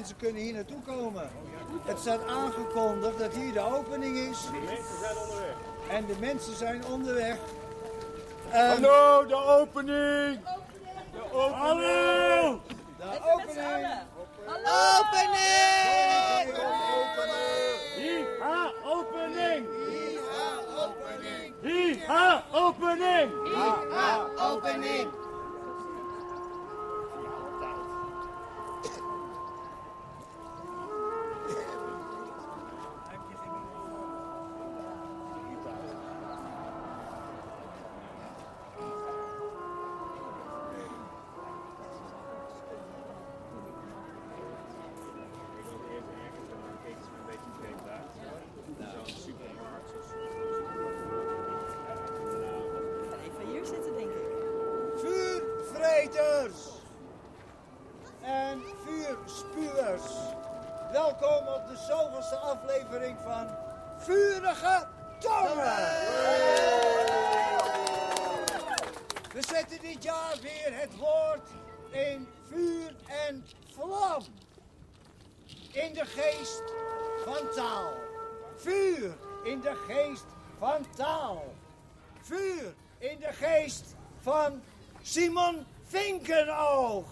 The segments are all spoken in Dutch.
mensen kunnen hier naartoe komen. Het staat aangekondigd dat hier de opening is. De mensen zijn onderweg. En de mensen zijn onderweg. En Hallo, de opening! De opening! Hallo! de opening. Opening! Hi-ha, opening! Hi-ha, opening! Opening! Even dit jaar weer het woord in vuur en vlam. In de geest van taal. Vuur in de geest van taal. Vuur in de geest van Simon Vinkenoog.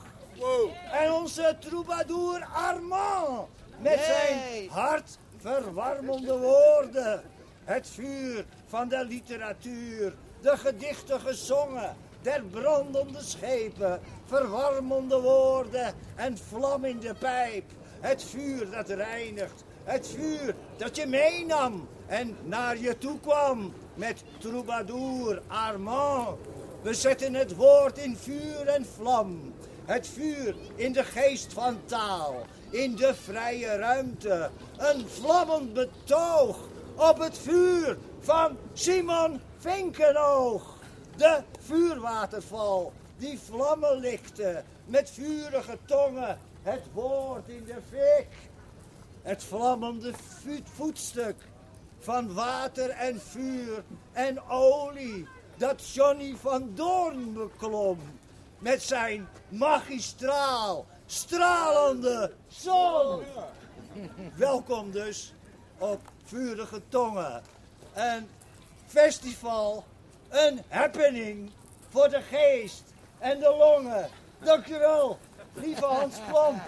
En onze troubadour Armand. Met zijn hartverwarmende woorden. Het vuur van de literatuur. De gedichten gezongen. Der brandende schepen. Verwarmende woorden. En vlam in de pijp. Het vuur dat reinigt. Het vuur dat je meenam en naar je toe kwam met troubadour Armand. We zetten het woord in vuur en vlam. Het vuur in de geest van taal. In de vrije ruimte. Een vlammend betoog op het vuur van Simon Vinkenoog. De vuurwaterval die vlammen likte met vurige tongen. Het woord in de fik. Het vlammende voetstuk van water en vuur en olie dat Johnny van Doorn beklom met zijn magistraal stralende zon. Welkom dus op Vurige Tongen. Een festival, een happening voor de geest en de longen. Dankjewel, lieve Hans Klomp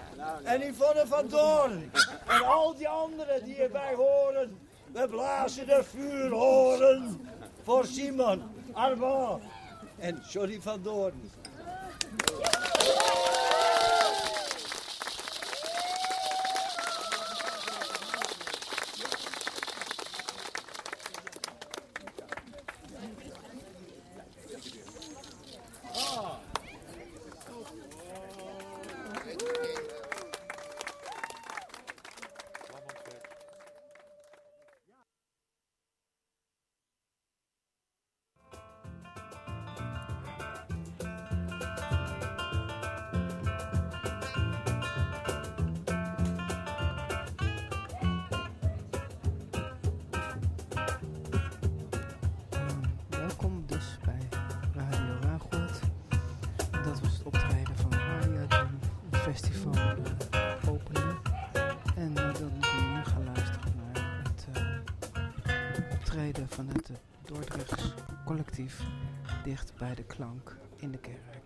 en Yvonne van Doorn. En al die anderen die erbij horen. We blazen de vuurhoren voor Simon, Armand en Johnny van Doorn. Optreden van het Dordrechts collectief dicht bij de klank in de kerk.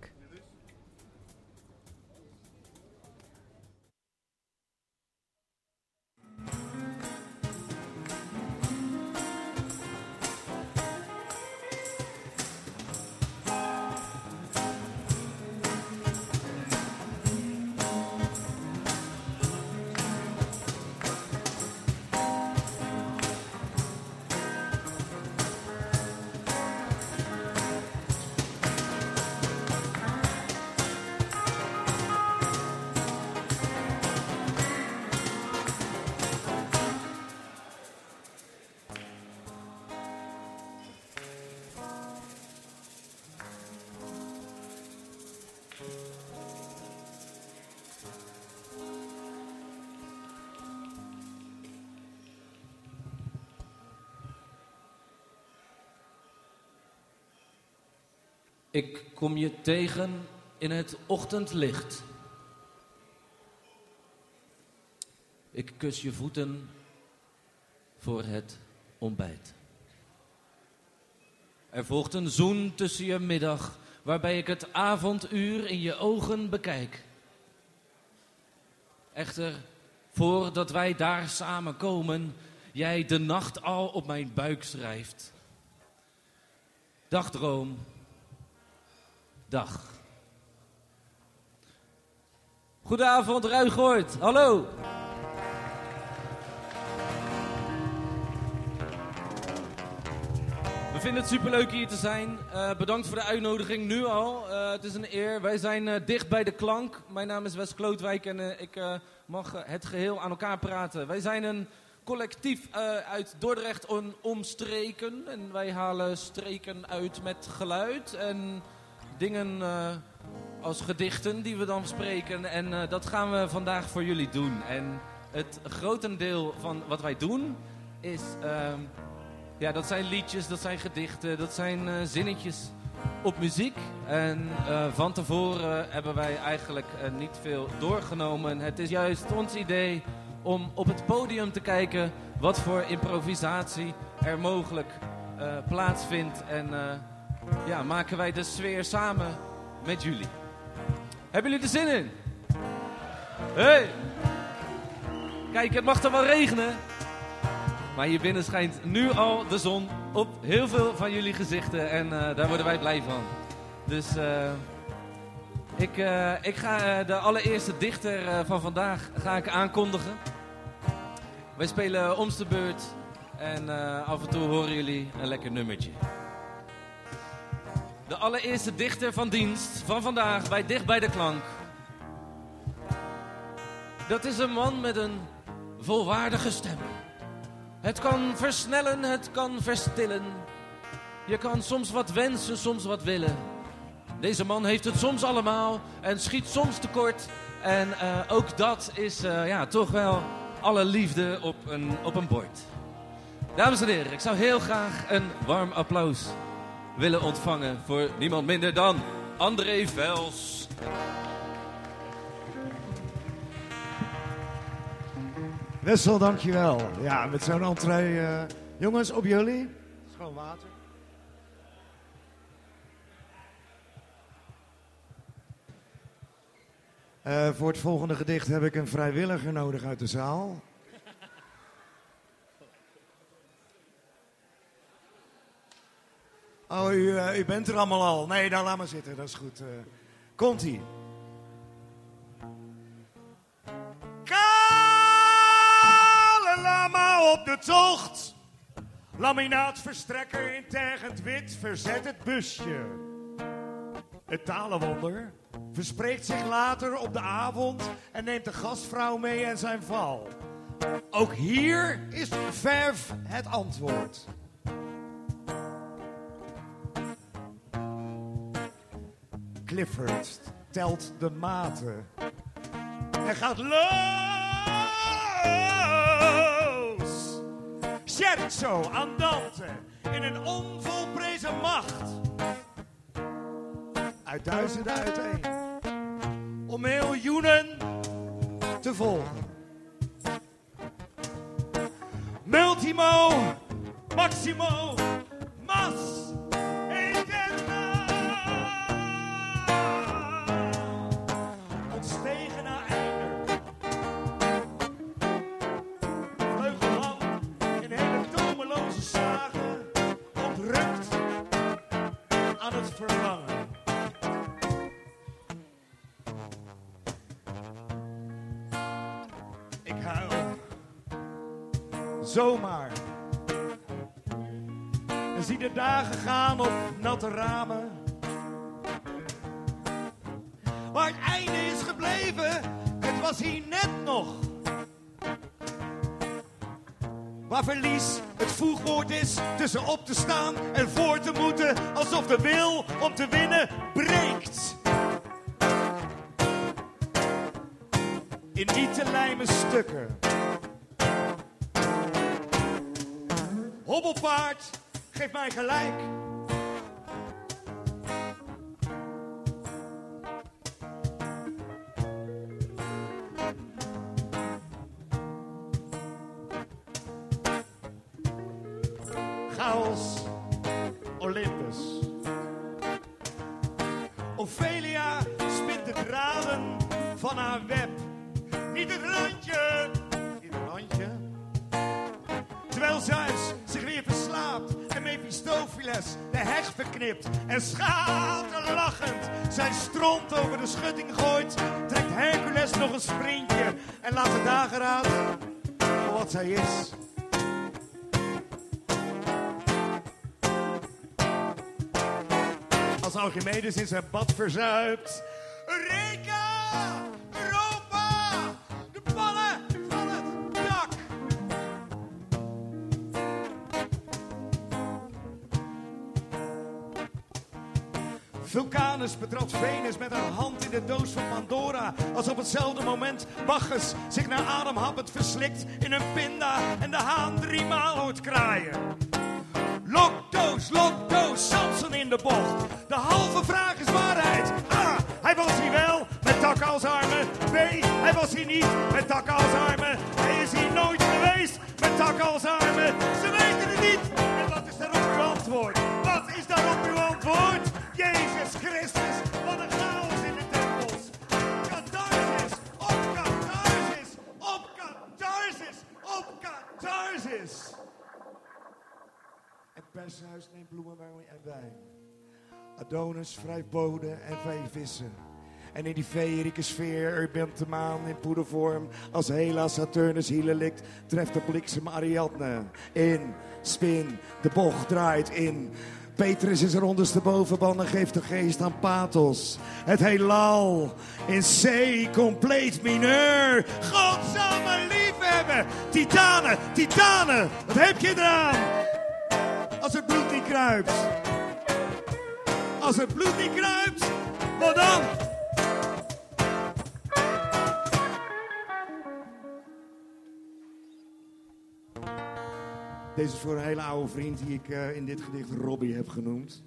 Ik kom je tegen in het ochtendlicht. Ik kus je voeten voor het ontbijt. Er volgt een zoen tussen je middag, waarbij ik het avonduur in je ogen bekijk. Echter, voordat wij daar samenkomen, jij de nacht al op mijn buik schrijft. Dagdroom. Dag. Goedenavond, Ruigoort. Hallo. We vinden het superleuk hier te zijn. Uh, bedankt voor de uitnodiging nu al. Uh, het is een eer. Wij zijn uh, dicht bij de klank. Mijn naam is Wes Klootwijk en ik mag het geheel aan elkaar praten. Wij zijn een collectief uit Dordrecht en omstreken. En wij halen streken uit met geluid en dingen als gedichten die we dan spreken. En dat gaan we vandaag voor jullie doen. En het grotendeel van wat wij doen is... Ehm, ja, dat zijn liedjes, dat zijn gedichten, dat zijn uh, zinnetjes op muziek. En van tevoren hebben wij eigenlijk niet veel doorgenomen. Het is juist ons idee om op het podium te kijken wat voor improvisatie er mogelijk plaatsvindt. En ja, maken wij de sfeer samen met jullie. Hebben jullie er zin in? Hey! Kijk, het mag er wel regenen. Maar hier binnen schijnt nu al de zon op heel veel van jullie gezichten. En uh, daar worden wij blij van. Dus uh, ik, uh, ik ga de allereerste dichter van vandaag ga ik aankondigen. Wij spelen om de beurt. En af en toe horen jullie een lekker nummertje. De allereerste dichter van dienst van vandaag bij Dicht bij de Klank. Dat is een man met een volwaardige stem. Het kan versnellen, het kan verstillen. Je kan soms wat wensen, soms wat willen. Deze man heeft het soms allemaal en schiet soms tekort. En uh, ook dat is uh, ja, toch wel alle liefde op een, op een bord. Dames en heren, ik zou heel graag een warm applaus willen ontvangen voor niemand minder dan André Vels. Wessel, dankjewel. Ja, met zo'n entree. Uh, jongens, op jullie. Schoon water. Uh, voor het volgende gedicht heb ik een vrijwilliger nodig uit de zaal. Oh, u, uh, u bent er allemaal al. Nee, dan laat maar zitten, dat is goed. Komt-ie. op de tocht. Laminaatverstrekker in tergend wit verzet het busje. Het talenwonder verspreekt zich later op de avond en neemt de gastvrouw mee en zijn val. Ook hier is verf het antwoord. Clifford telt de maten. Hij gaat los. Scherzo, andante, in een onvolprezen macht. Uit duizenden uiteen, om miljoenen te volgen. Multimo, Maximo, Mas. Zomaar. En zie de dagen gaan op natte ramen. Waar het einde is gebleven, het was hier net nog. Waar verlies het voegwoord is tussen op te staan en voor te moeten, alsof de wil om te winnen breekt. In niet te lijmen stukken Hobbelpaard, geef mij gelijk. Verknipt en schaterlachend zijn stront over de schutting gooit, trekt Hercules nog een sprintje en laat de dageraad wat zij is. Als Archimedes in zijn bad verzuipt. Vulcanus betrad Venus met haar hand in de doos van Pandora. Als op hetzelfde moment Bacchus zich naar ademhappend verslikt in een pinda en de haan driemaal hoort kraaien. Lokdoos, lokdoos, Samson in de bocht. De halve vraag is waarheid. A. Hij was hier wel met takken als armen. B. Hij was hier niet met takken als armen. Hij is hier nooit geweest met takken als armen. Ze weten het niet. En wat is daarop uw antwoord? Pershuis neemt bloemen en wijn. Adonis wrijft boden en veevissen. En in die feerieke sfeer er bent de maan in poedervorm. Als Hela Saturnus hielen likt, treft de bliksem Ariadne. In, spin, de bocht draait in. Petrus is er ondersteboven en geeft de geest aan Pathos. Het heelal in C, compleet mineur. God zal me lief hebben. Titanen, titanen, wat heb je eraan? Als het bloed niet kruipt. Als het bloed niet kruipt, wat dan? Deze is voor een hele oude vriend die ik eh, in dit gedicht Robbie heb genoemd.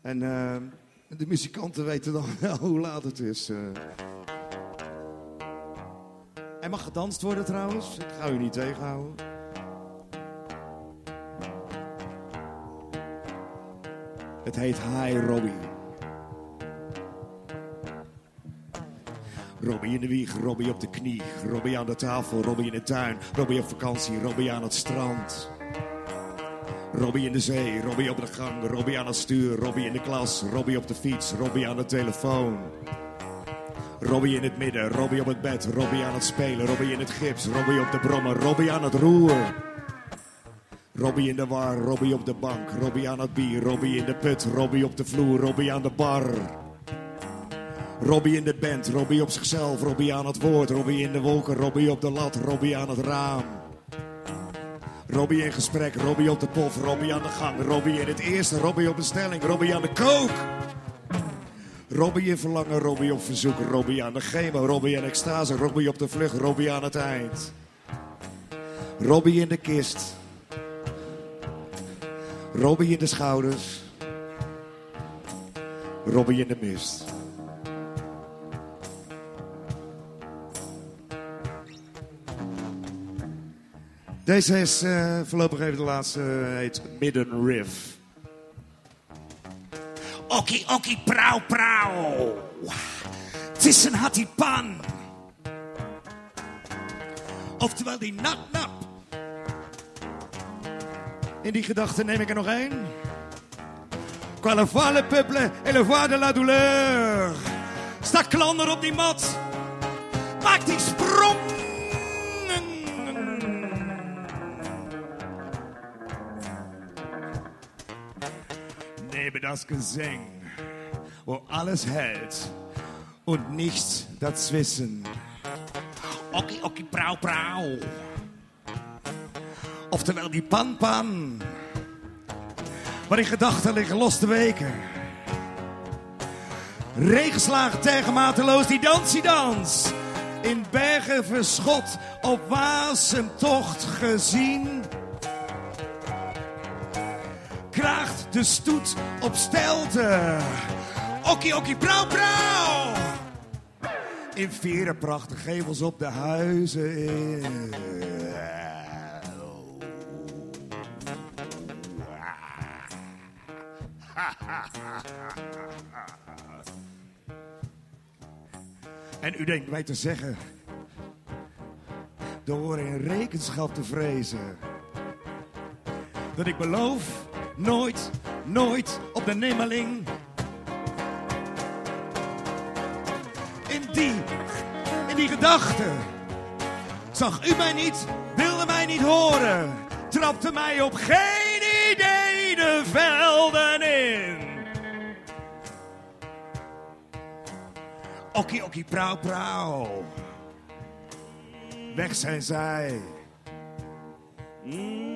En eh, de muzikanten weten dan wel hoe laat het is. eh. Er mag gedanst worden trouwens. Ik ga u niet tegenhouden. Het heet Hi Robbie. Robbie in de wieg, Robbie op de knie, Robbie aan de tafel, Robbie in de tuin, Robbie op vakantie, Robbie aan het strand. Robbie in de zee, Robbie op de gang, Robbie aan het stuur, Robbie in de klas, Robbie op de fiets, Robbie aan de telefoon. Robbie in het midden, Robbie op het bed, Robbie aan het spelen, Robbie in het gips, Robbie op de brommer, Robbie aan het roer. Robbie in de war, Robbie op de bank, Robbie aan het bier, Robbie in de put, Robbie op de vloer, Robbie aan de bar. Robbie in de band, Robbie op zichzelf, Robbie aan het woord, Robbie in de wolken, Robbie op de lat, Robbie aan het raam. Robbie in gesprek, Robbie op de pof, Robbie aan de gang, Robbie in het eerste, Robbie op bestelling, Robbie aan de kook. Robbie in verlangen, Robbie op verzoek, Robbie aan de chemo, Robbie in extase, Robbie op de vlucht, Robbie aan het eind. Robbie in de kist. Robbie in de schouders. Robbie in de mist. Deze is eh, voorlopig even de laatste, eh, heet Midden Riff. Okkie, okkie, prauw, prauw. Tissen had die pan. Oftewel die nap, nap. In die gedachte neem ik er nog één. Qua le peuple et le voix de la douleur. Sta klander op die mat. Maak die sprong. Neben das Gesang, wo alles hält und nichts dazwischen. Okkie, okkie, prauw, prauw. Oftewel die pan-pan. Waar in gedachten liggen los te weken. Regenslagen tegen mateloos die dans, die dans. In bergen verschot, op wasemtocht gezien. Kraagt de stoet op stelte. Okkie, okkie, prauw, prauw. In veren prachtige gevels op de huizen. En u denkt mij te zeggen, door in rekenschap te vrezen, dat ik beloof nooit, nooit op de nimmeling. In die, in die gedachte zag u mij niet, wilde mij niet horen, trapte mij op geen idee de velden in. Okkie, okkie, prauw, prauw. Weg zijn zij. Mm. Mm.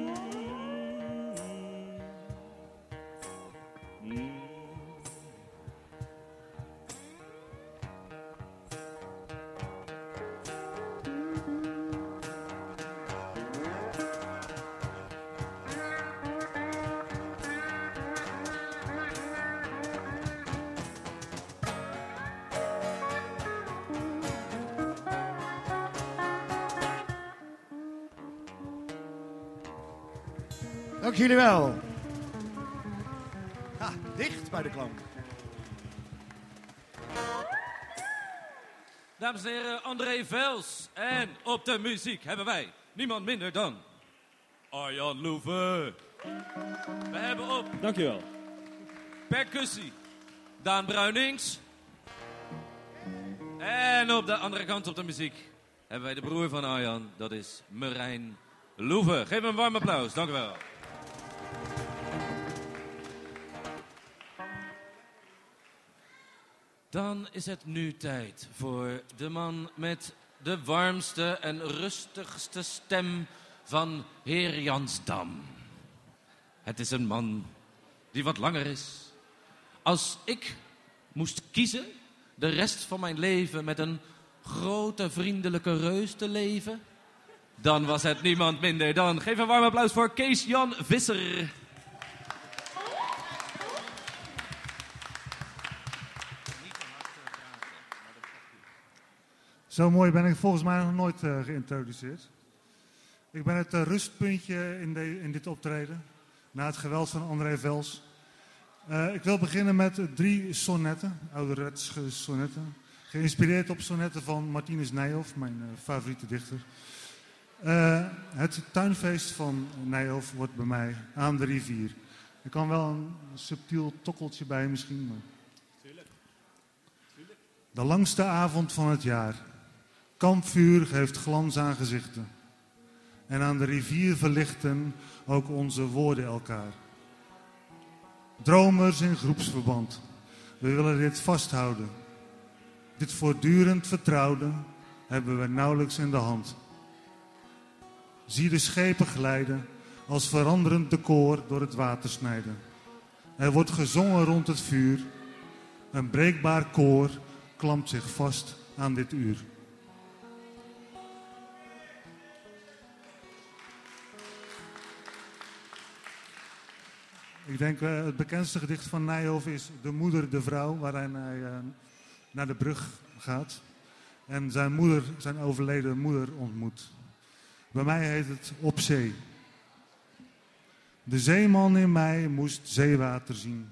Vels. En op de muziek hebben wij niemand minder dan Arjan Loeven. We hebben op Dankjewel. percussie Daan Bruinings. En op de andere kant op de muziek hebben wij de broer van Arjan. Dat is Merijn Loeven. Geef hem een warm applaus. Dank u wel. Dan is het nu tijd voor de man met de warmste en rustigste stem van Heer Jansdam. Het is een man die wat langer is. Als ik moest kiezen de rest van mijn leven met een grote vriendelijke reus te leven, dan was het niemand minder dan. Geef een warm applaus voor Kees Jan Visser. Zo mooi ben ik volgens mij nog nooit eh, geïntroduceerd. Ik ben het eh, rustpuntje in, de, in dit optreden, na het geweld van André Vels. Eh, ik wil beginnen met drie sonnetten, ouderwetse sonnetten. Geïnspireerd op sonnetten van Martinus Nijhoff, mijn favoriete dichter. Het tuinfeest van Nijhoff wordt bij mij aan de rivier. Er kan wel een subtiel tokkeltje bij misschien. Maar... De langste avond van het jaar. Kampvuur geeft glans aan gezichten. En aan de rivier verlichten ook onze woorden elkaar. Dromers in groepsverband. We willen dit vasthouden. Dit voortdurend vertrouwde hebben we nauwelijks in de hand. Zie de schepen glijden als veranderend decor door het water snijden. Er wordt gezongen rond het vuur. Een breekbaar koor klampt zich vast aan dit uur. Ik denk uh, het bekendste gedicht van Nijhoff is De Moeder, de Vrouw, waarin hij uh, naar de brug gaat. En zijn moeder, zijn overleden moeder ontmoet. Bij mij heet het Op Zee. De zeeman in mij moest zeewater zien.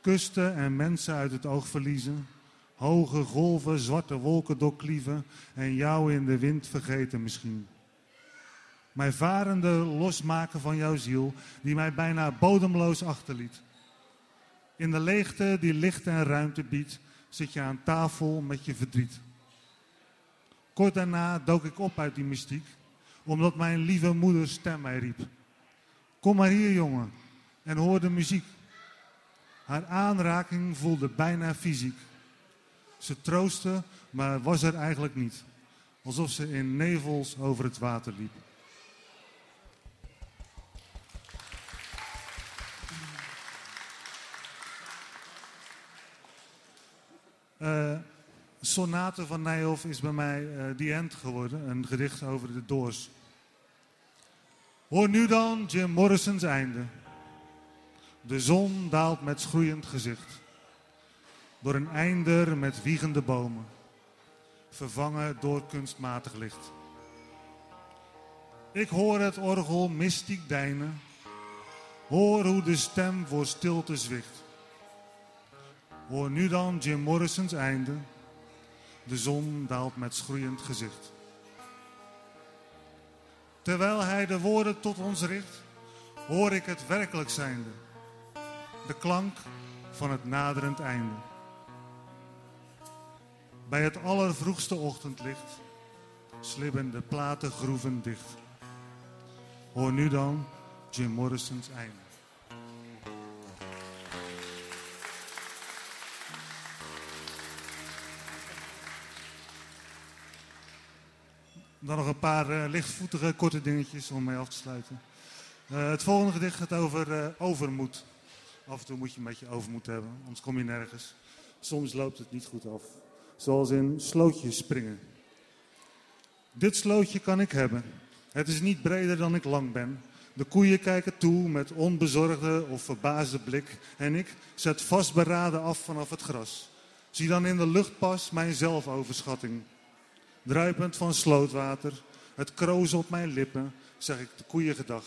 Kusten en mensen uit het oog verliezen. Hoge golven, zwarte wolken doorklieven. En jou in de wind vergeten misschien. Mij varende losmaken van jouw ziel, die mij bijna bodemloos achterliet. In de leegte die licht en ruimte biedt, zit je aan tafel met je verdriet. Kort daarna dook ik op uit die mystiek, omdat mijn lieve moeder stem mij riep. Kom maar hier, jongen, en hoor de muziek. Haar aanraking voelde bijna fysiek. Ze troostte, maar was er eigenlijk niet. Alsof ze in nevels over het water liep. Uh, Sonate van Nijhoff is bij mij uh, The End geworden, een gedicht over de Doors. Hoor nu dan Jim Morrison's einde. De zon daalt met schroeiend gezicht. Door een einder met wiegende bomen. Vervangen door kunstmatig licht. Ik hoor het orgel mystiek deinen. Hoor hoe de stem voor stilte zwicht. Hoor nu dan Jim Morrison's einde. De zon daalt met schroeiend gezicht. Terwijl hij de woorden tot ons richt, hoor ik het werkelijk zijnde. De klank van het naderend einde. Bij het allervroegste ochtendlicht slibben de platengroeven dicht. Hoor nu dan Jim Morrison's einde. Dan nog een paar uh, lichtvoetige, korte dingetjes om mee af te sluiten. Uh, het volgende gedicht gaat over uh, overmoed. Af en toe moet je een beetje overmoed hebben, anders kom je nergens. Soms loopt het niet goed af. Zoals in slootjes springen. Dit slootje kan ik hebben. Het is niet breder dan ik lang ben. De koeien kijken toe met onbezorgde of verbaasde blik. En ik zet vastberaden af vanaf het gras. Zie dan in de luchtpas mijn zelfoverschatting. Druipend van slootwater, het kroos op mijn lippen, zeg ik de koeien gedag.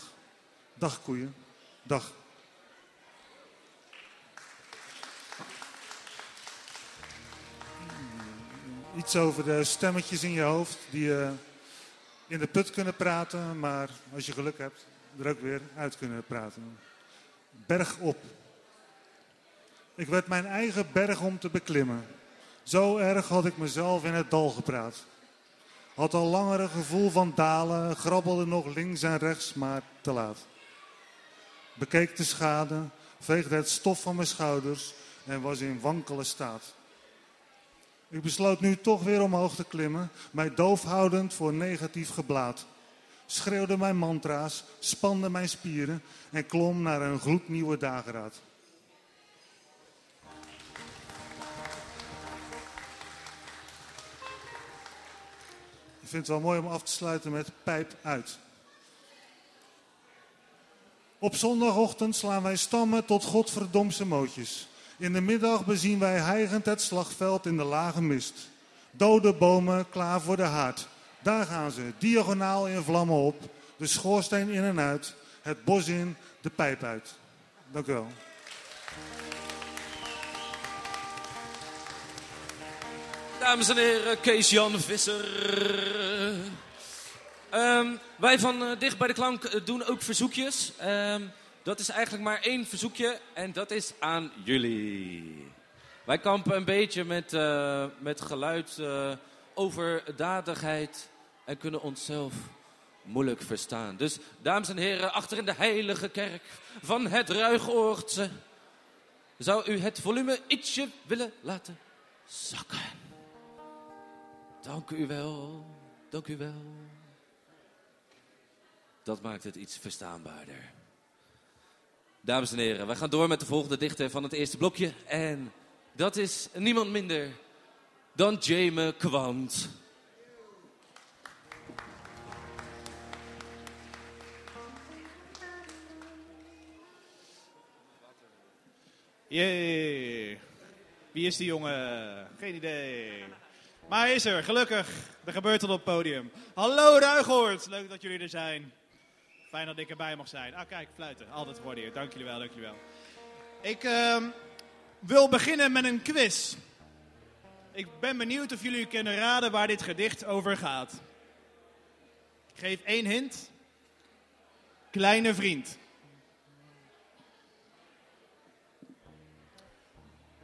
Dag koeien, dag. Iets over de stemmetjes in je hoofd die uh, in de put kunnen praten, maar als je geluk hebt, er ook weer uit kunnen praten. Berg op. Ik werd mijn eigen berg om te beklimmen. Zo erg had ik mezelf in het dal gepraat. Had al langer een gevoel van dalen, grabbelde nog links en rechts, maar te laat. Bekeek de schade, veegde het stof van mijn schouders en was in wankele staat. Ik besloot nu toch weer omhoog te klimmen, mij doof houdend voor negatief geblaad. Schreeuwde mijn mantra's, spande mijn spieren en klom naar een gloednieuwe dageraad. Vind het wel mooi om af te sluiten met pijp uit. Op zondagochtend slaan wij stammen tot godverdomse mootjes. In de middag bezien wij hijgend het slagveld in de lage mist. Dode bomen klaar voor de haard. Daar gaan ze, diagonaal in vlammen op. De schoorsteen in en uit. Het bos in, de pijp uit. Dank u wel. Dames en heren, Kees-Jan Visser. Um, wij van uh, Dicht bij de Klank uh, doen ook verzoekjes. Um, dat is eigenlijk maar één verzoekje en dat is aan jullie. Wij kampen een beetje met, uh, met geluid, overdadigheid en kunnen onszelf moeilijk verstaan. Dus dames en heren, achter in de heilige kerk van het Ruigoortse... zou u het volume ietsje willen laten zakken. Dank u wel, dank u wel. Dat maakt het iets verstaanbaarder. Dames en heren, wij gaan door met de volgende dichter van het eerste blokje. En dat is niemand minder dan Jame Kwant. Jee. Wie is die jongen? Geen idee. Maar hij is er, gelukkig. Er gebeurt het op het podium. Hallo Ruigoort, leuk dat jullie er zijn. Fijn dat ik erbij mag zijn. Ah, kijk, fluiten. Altijd gewaardeerd. Dank jullie wel, dank jullie wel. Ik uh, wil beginnen met een quiz. Ik ben benieuwd of jullie kunnen raden waar dit gedicht over gaat. Ik geef één hint. Kleine vriend.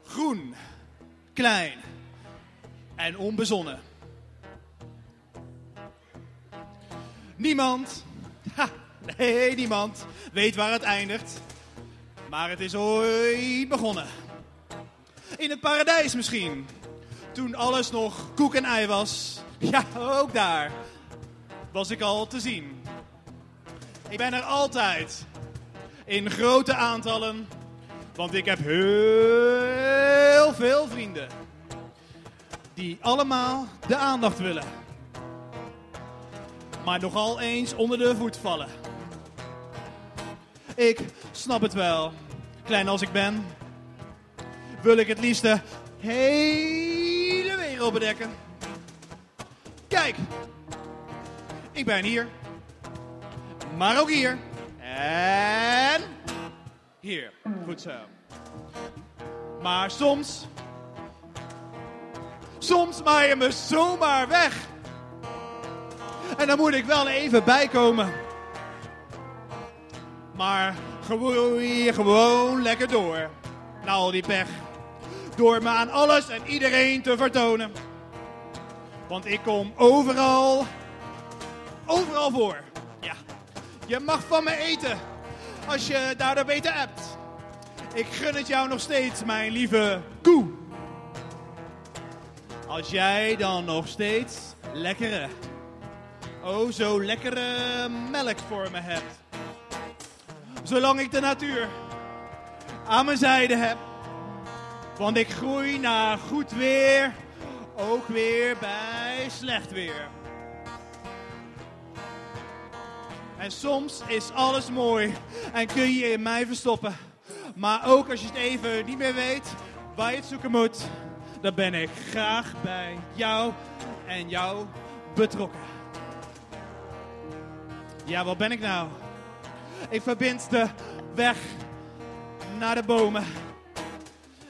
Groen, klein en onbezonnen. Niemand, nee, niemand weet waar het eindigt. Maar het is ooit begonnen. In het paradijs misschien. Toen alles nog koek en ei was. Ja, ook daar was ik al te zien. Ik ben er altijd. In grote aantallen. Want ik heb heel veel vrienden. Die allemaal de aandacht willen. Maar nogal eens onder de voet vallen. Ik snap het wel. Klein als ik ben. Wil ik het liefst de hele wereld bedekken. Kijk. Ik ben hier. Maar ook hier. En hier. Goed zo. Maar soms, soms maai je me zomaar weg. En dan moet ik wel even bijkomen. Maar groei gewoon lekker door. Na al die pech. Door me aan alles en iedereen te vertonen. Want ik kom overal, overal voor. Ja, je mag van me eten. Als je daardoor beter hebt. Ik gun het jou nog steeds, mijn lieve koe. Als jij dan nog steeds lekkere, oh zo lekkere melk voor me hebt. Zolang ik de natuur aan mijn zijde heb. Want ik groei naar goed weer, ook weer bij slecht weer. En soms is alles mooi en kun je in mij verstoppen. Maar ook als je het even niet meer weet waar je het zoeken moet, dan ben ik graag bij jou en jou betrokken. Ja, wat ben ik nou? Ik verbind de weg naar de bomen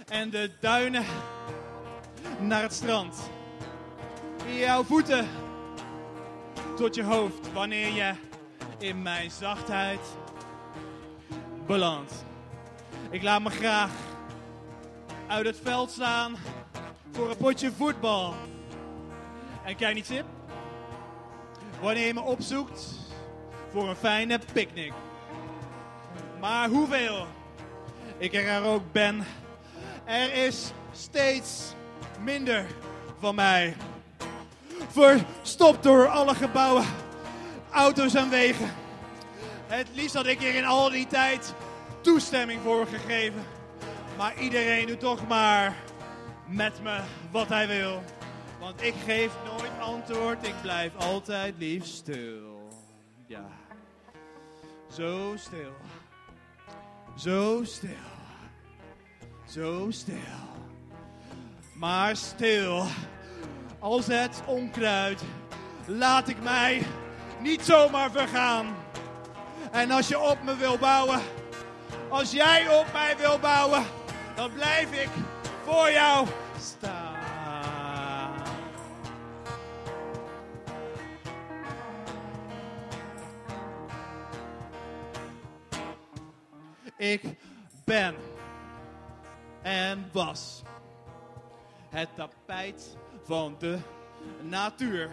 en de duinen naar het strand. Jouw voeten tot je hoofd wanneer je in mijn zachtheid belandt. Ik laat me graag uit het veld slaan voor een potje voetbal. En kijk niet zip, wanneer je me opzoekt voor een fijne picknick. Maar hoeveel ik er ook ben, er is steeds minder van mij. Verstopt door alle gebouwen, auto's en wegen. Het liefst had ik hier in al die tijd toestemming voor gegeven. Maar iedereen doet toch maar met me wat hij wil. Want ik geef nooit antwoord, ik blijf altijd lief stil. Ja, zo stil. Zo stil. Zo stil. Maar stil als het onkruid laat ik mij niet zomaar vergaan. En als je op me wil bouwen, als jij op mij wil bouwen, dan blijf ik voor jou Ik ben en was het tapijt van de natuur.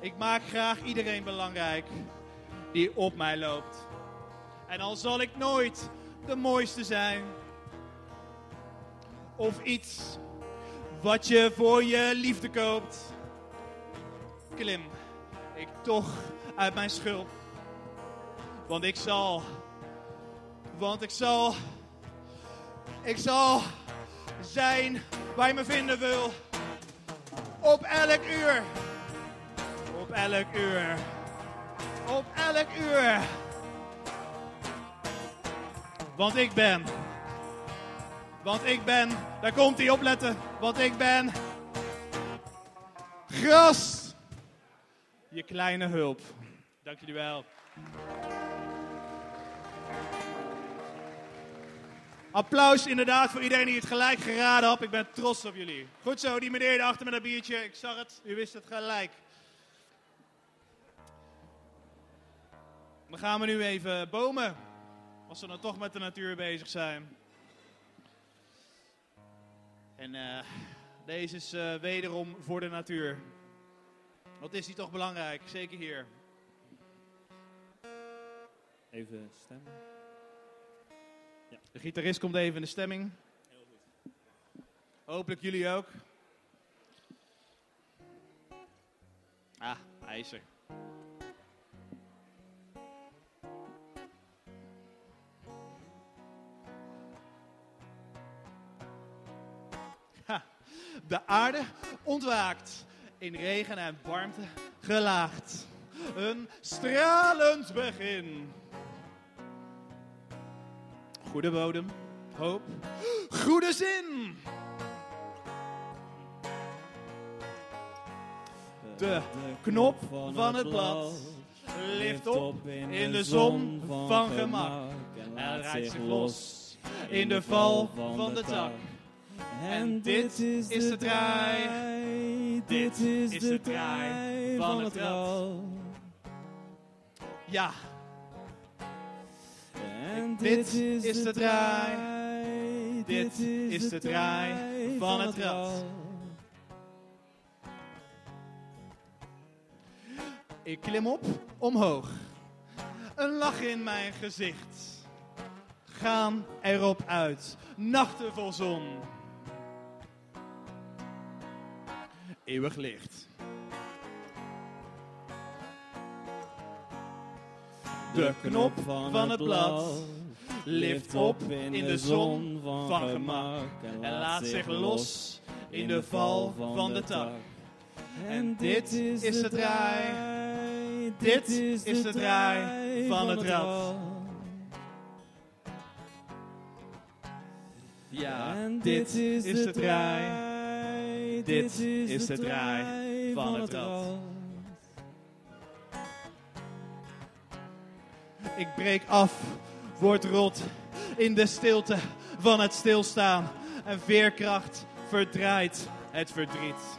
Ik maak graag iedereen belangrijk die op mij loopt. En al zal ik nooit de mooiste zijn. Of iets wat je voor je liefde koopt. Klim ik toch uit mijn schulp. Want ik zal, want ik zal, ik zal zijn waar je me vinden wil. Op elk uur. Op elk uur. Op elk uur. Want ik ben. Want ik ben. Daar komt hij opletten. Want ik ben. Gras. Je kleine hulp. Dank jullie wel. Applaus inderdaad voor iedereen die het gelijk geraden had. Ik ben trots op jullie. Goed zo, die meneer daarachter met dat biertje. Ik zag het, u wist het gelijk. Dan gaan we nu even bomen. Als we dan toch met de natuur bezig zijn. En eh, deze is eh, wederom voor de natuur. Wat is die toch belangrijk, zeker hier. Even stemmen. De gitarist komt even in de stemming. Hopelijk jullie ook. Ah, hij de aarde ontwaakt, in regen en warmte gelaagd. Een stralend begin. Goede bodem, hoop, goede zin. De knop van het blad lift op in de zon van gemak. En rijdt zich los in de val van de tak. En dit is de draai, dit is de draai van het rad. Ja, En dit is de draai, dit is de draai van het rad. Ik klim op, omhoog. Een lach in mijn gezicht. Gaan erop uit. Nachten vol zon. Eeuwig licht. De knop van het blad lift op in de zon van gemak en laat zich los in de val van de tak. En dit is de draai, dit is de draai van het rad. Ja, dit is de draai, dit is de draai van het rad. Ik breek af, word rot in de stilte van het stilstaan. En veerkracht verdraait het verdriet.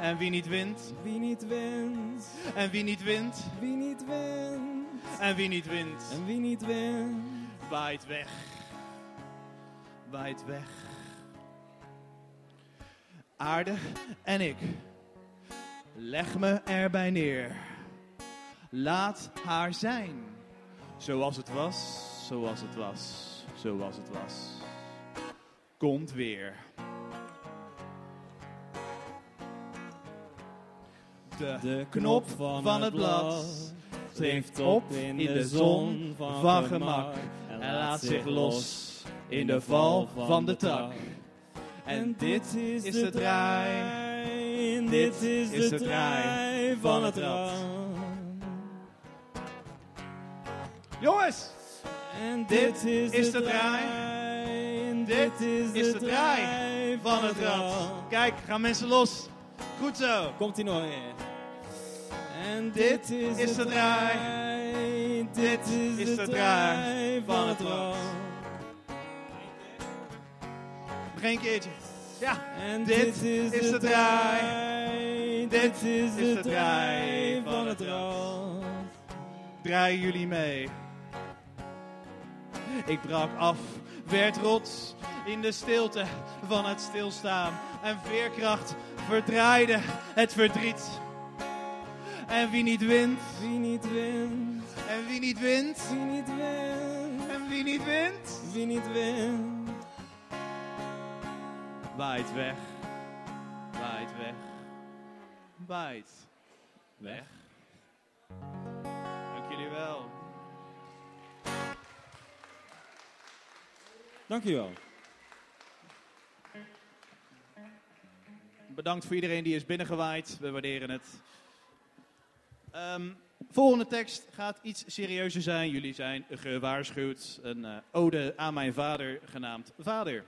En wie niet wint, Wie niet wint, en wie niet wint, wie niet wint, en wie niet wint, en wie niet wint. waait weg. Waait weg. Aarde en ik, leg me erbij neer. Laat haar zijn. Zoals het was, zoals het was, zoals het was. Komt weer. De, De knop van het blad dringt op in de zon van gemak en laat zich los in de val van de tak. En dit is de draai, dit is de draai van het rad. Jongens, En dit is de draai, dit is de draai van het rad. Kijk, gaan mensen los. Goed zo. Komt ie nog weer. En Dit is, is de draai, dit is de draai van het rad. Nog één keertje. Ja. En Dit is de draai, dit is de draai van het rad. Draaien jullie mee? Ik brak af, werd rot in de stilte van het stilstaan. En veerkracht verdraaide het verdriet. En wie niet wint, Wie niet wint, en wie niet wint, wie niet wint, en wie niet wint, wie niet wint. Waait weg, waait weg, waait weg. Dank jullie wel. Dankjewel. Bedankt voor iedereen die is binnengewaaid. We waarderen het. Ehm, volgende tekst gaat iets serieuzer zijn. Jullie zijn gewaarschuwd. Een eh, ode aan mijn vader genaamd Vader.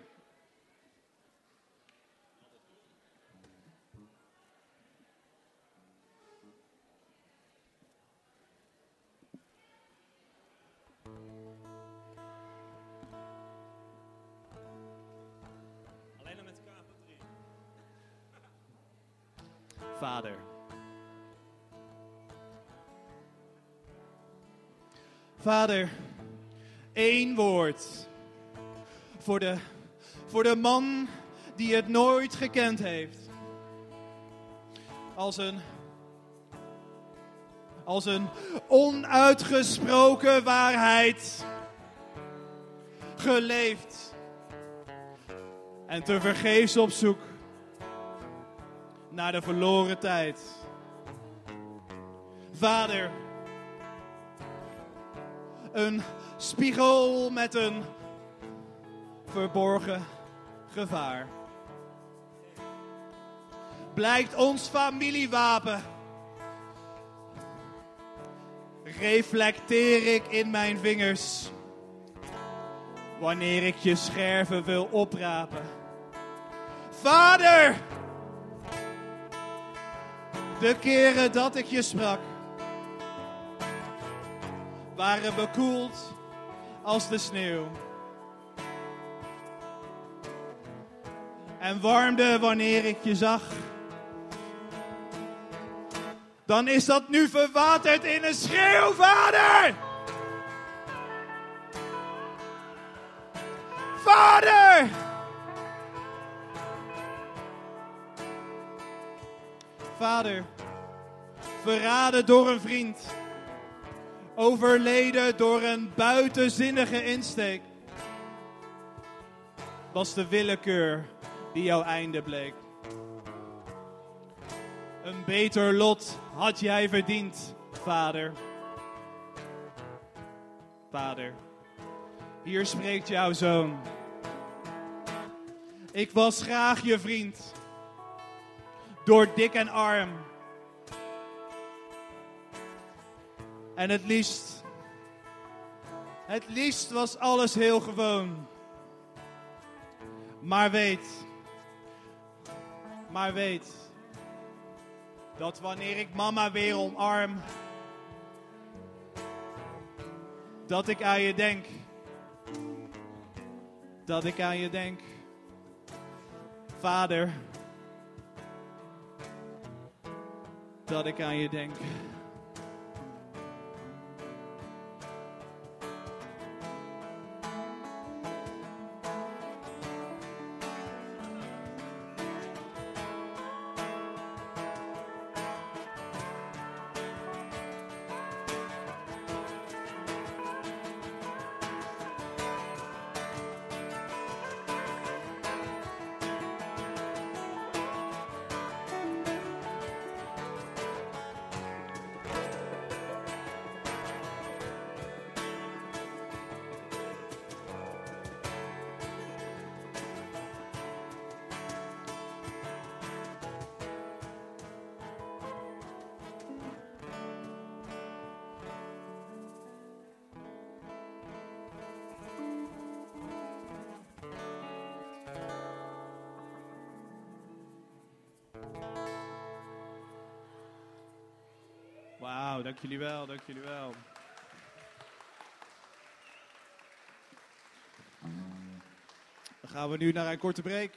Vader, één woord. Voor de, voor de man die het nooit gekend heeft. Als een, als een onuitgesproken waarheid. Geleefd. En te vergeefs op zoek naar de verloren tijd. Vader, een spiegel met een verborgen gevaar. Blijkt ons familiewapen. Reflecteer ik in mijn vingers. Wanneer ik je scherven wil oprapen. Vader! De keren dat ik je sprak, waren bekoeld als de sneeuw. En warmde wanneer ik je zag. Dan is dat nu verwaterd in een schreeuw, vader! Vader! Vader, verraden door een vriend Overleden door een buitenzinnige insteek. Was de willekeur die jouw einde bleek. Een beter lot had jij verdiend, vader. Vader, hier spreekt jouw zoon. Ik was graag je vriend. Door dik en arm. En het liefst, het liefst was alles heel gewoon. Maar weet, maar weet, dat wanneer ik mama weer omarm, dat ik aan je denk. Dat ik aan je denk. Vader, dat ik aan je denk. Jullie wel, dank jullie wel. Dan gaan we nu naar een korte break.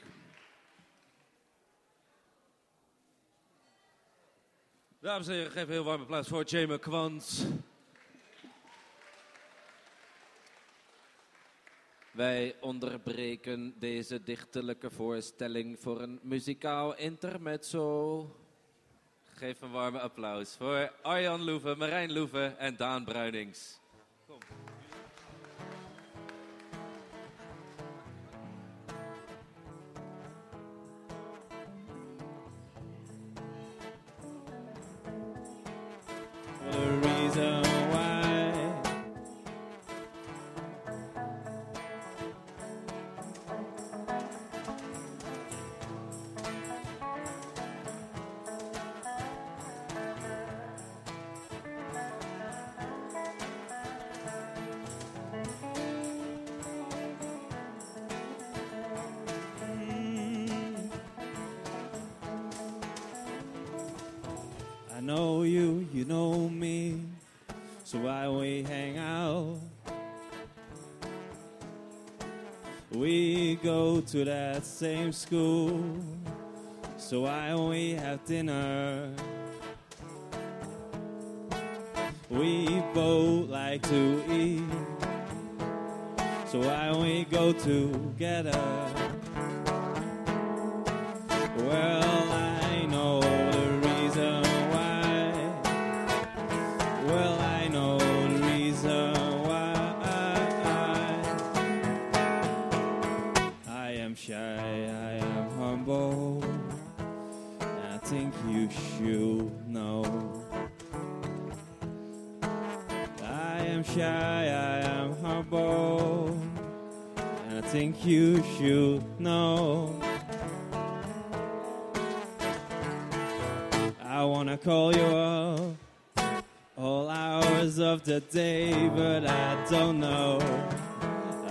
Dames en heren, geef een heel warm applaus voor Jamie Kwant. Wij onderbreken deze dichterlijke voorstelling voor een muzikaal intermezzo. Geef een warme applaus voor Arjan Loeven, Marijn Loeven en Daan Bruinings. You, know me, so why we hang out? We go to that same school, so why we have dinner? We both like to eat, so why we go together? You know. I wanna call you up all hours of the day, but I don't know.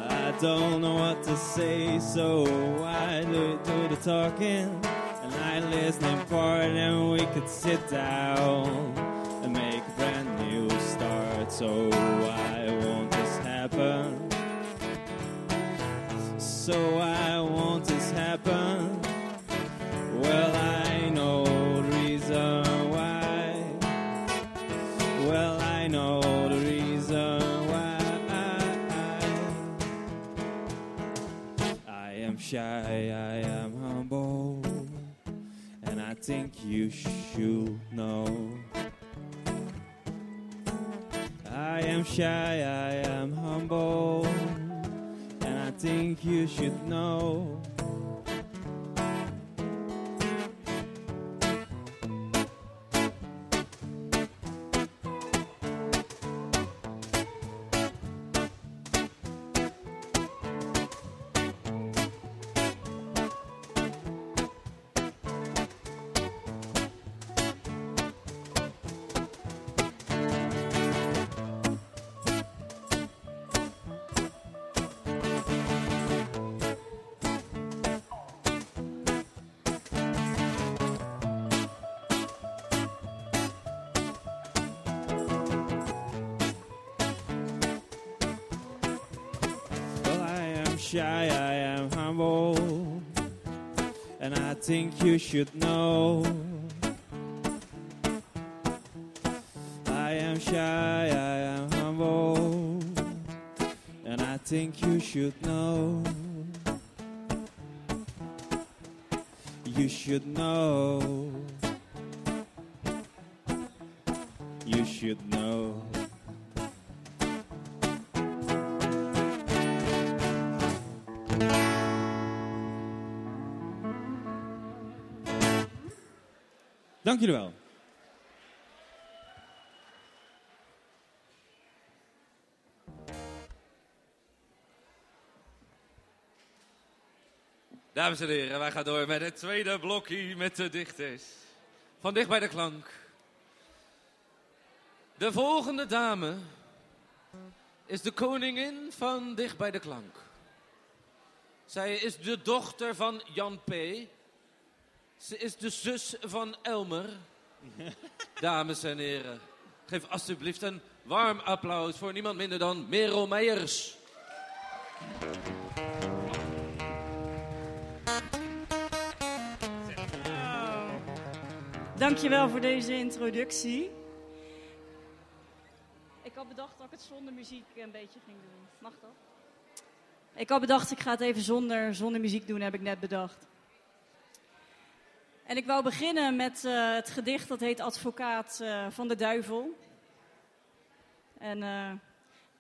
I don't know what to say, so I do, do the talking and I listening part, and we could sit down I think you should know. I am shy, I am humble, and I think you should know. Think you should know. I am shy, I am humble, and I think you should know. You should know. You should know. Dank jullie wel. Dames en heren, wij gaan door met het tweede blokje met de dichters. Van dicht bij de klank. De volgende dame is de koningin van dicht bij de klank. Zij is de dochter van Jan P. Ze is de zus van Elmer. Dames en heren, geef alstublieft een warm applaus voor niemand minder dan Merel Meijers. Dankjewel voor deze introductie. Ik had bedacht dat ik het zonder muziek een beetje ging doen. Mag dat? Ik had bedacht, ik ga het even zonder, zonder muziek doen, heb ik net bedacht. En ik wou beginnen met eh, het gedicht dat heet Advocaat eh, van de Duivel. En eh,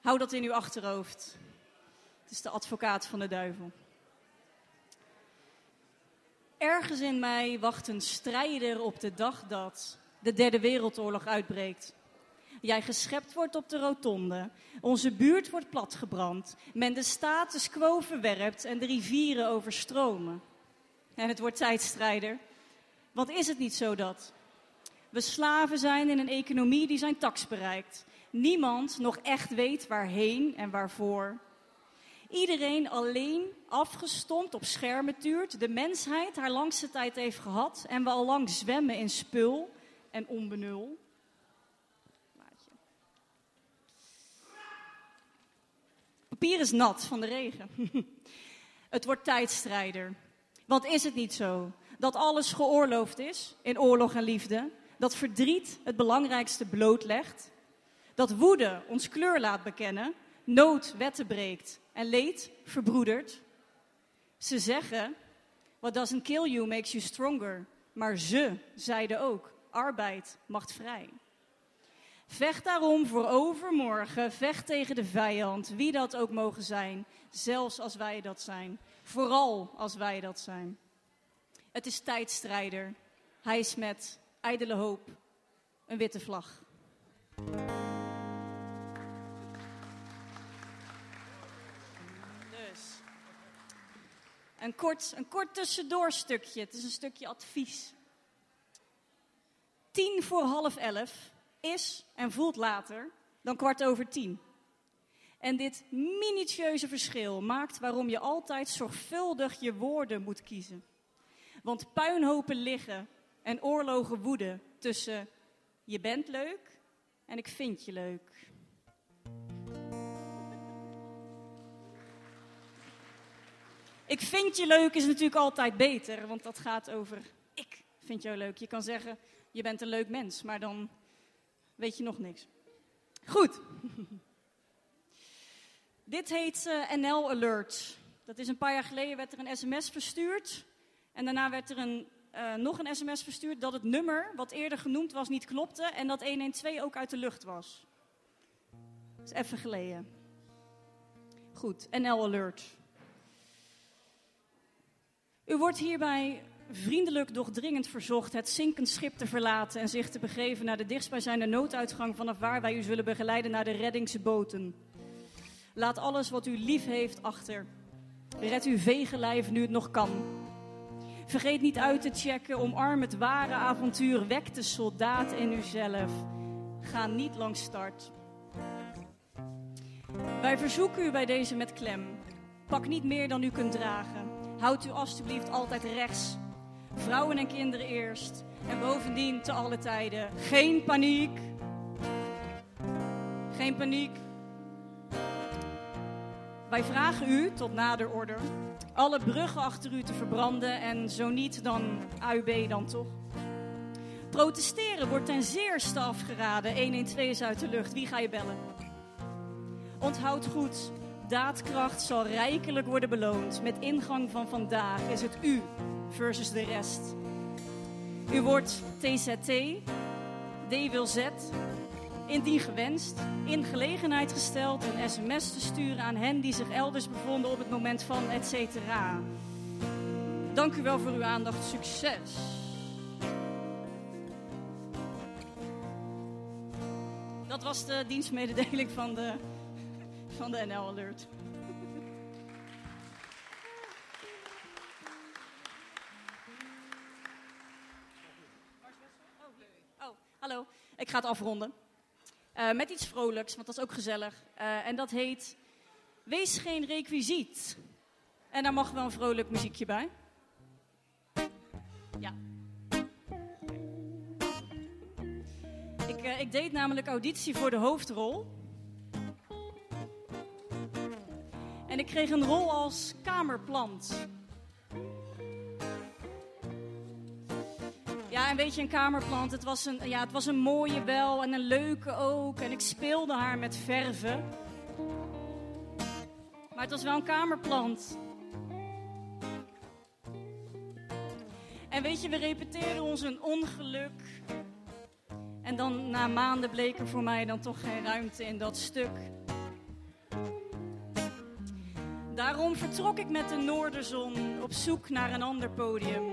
hou dat in uw achterhoofd. Het is de advocaat van de duivel. Ergens in mij wacht een strijder op de dag dat de derde wereldoorlog uitbreekt. Jij geschept wordt op de rotonde. Onze buurt wordt platgebrand. Men de status quo verwerpt en de rivieren overstromen. En het wordt tijdstrijder. Want is het niet zo dat we slaven zijn in een economie die zijn tax bereikt? Niemand nog echt weet waarheen en waarvoor. Iedereen alleen afgestompt op schermen tuurt. De mensheid haar langste tijd heeft gehad en we al lang zwemmen in spul en onbenul. Papier is nat van de regen. het wordt tijdstrijder. Want is het niet zo dat alles geoorloofd is in oorlog en liefde? Dat verdriet het belangrijkste blootlegt? Dat woede ons kleur laat bekennen, nood wetten breekt en leed verbroedert? Ze zeggen, what doesn't kill you makes you stronger. Maar ze zeiden ook, arbeid macht vrij. Vecht daarom voor overmorgen, vecht tegen de vijand, wie dat ook mogen zijn, zelfs als wij dat zijn. Vooral als wij dat zijn. Het is tijdstrijder. Hij is met ijdele hoop een witte vlag. Dus. Een kort, een kort tussendoor-stukje. Het is een stukje advies. Tien voor half elf is en voelt later dan kwart over tien. En dit minutieuze verschil maakt waarom je altijd zorgvuldig je woorden moet kiezen. Want puinhopen liggen en oorlogen woeden tussen je bent leuk en ik vind je leuk. Ik vind je leuk is natuurlijk altijd beter, want dat gaat over ik vind jou leuk. Je kan zeggen je bent een leuk mens, maar dan weet je nog niks. Goed. Dit heet eh, NL Alert. Dat is een paar jaar geleden werd er een sms verstuurd. En daarna werd er een, eh, nog een sms verstuurd dat het nummer wat eerder genoemd was niet klopte. En dat 112 ook uit de lucht was. Is even geleden. Goed, NL Alert. U wordt hierbij vriendelijk doch dringend verzocht het zinkend schip te verlaten en zich te begeven naar de dichtstbijzijnde nooduitgang vanaf waar wij u zullen begeleiden naar de reddingsboten. Laat alles wat u lief heeft achter. Red uw vegenlijf nu het nog kan. Vergeet niet uit te checken, omarm het ware avontuur, wek de soldaat in uzelf. Ga niet langs start. Wij verzoeken u bij deze met klem. Pak niet meer dan u kunt dragen. Houd u alstublieft altijd rechts. Vrouwen en kinderen eerst. En bovendien te alle tijden. Geen paniek. Geen paniek. Wij vragen u, tot nader order, alle bruggen achter u te verbranden en zo niet, dan AUB dan toch. Protesteren wordt ten zeerste afgeraden. 112 is uit de lucht. Wie ga je bellen? Onthoud goed, daadkracht zal rijkelijk worden beloond. Met ingang van vandaag is het u versus de rest. U wordt TZT, D wil Z, indien gewenst, in gelegenheid gesteld een sms te sturen aan hen die zich elders bevonden op het moment van et cetera. Dank u wel voor uw aandacht. Succes! Dat was de dienstmededeling van de, van de NL Alert. Oh, hallo. Ik ga het afronden. Eh, met iets vrolijks, want dat is ook gezellig. Eh, en dat heet Wees geen requisiet. En daar mag wel een vrolijk muziekje bij. Ja. Ik, eh, ik deed namelijk auditie voor de hoofdrol. En ik kreeg een rol als kamerplant. Weet je, een kamerplant, het was een, ja, het was een mooie wel en een leuke ook. En ik speelde haar met verven. Maar het was wel een kamerplant. En weet je, we repeteerden ons een ongeluk. En dan na maanden bleek er voor mij dan toch geen ruimte in dat stuk. Daarom vertrok ik met de Noorderzon op zoek naar een ander podium.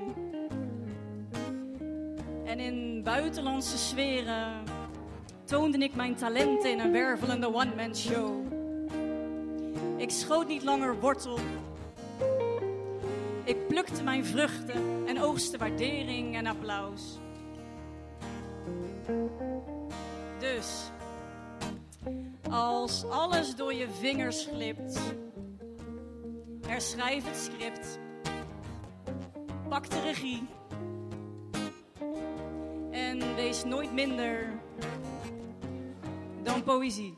Buitenlandse sferen toonde ik mijn talenten in een wervelende one-man show. Ik schoot niet langer wortel. Ik plukte mijn vruchten en oogste waardering en applaus. Dus, als alles door je vingers glipt, herschrijf het script, pak de regie wees nooit minder dan poëzie.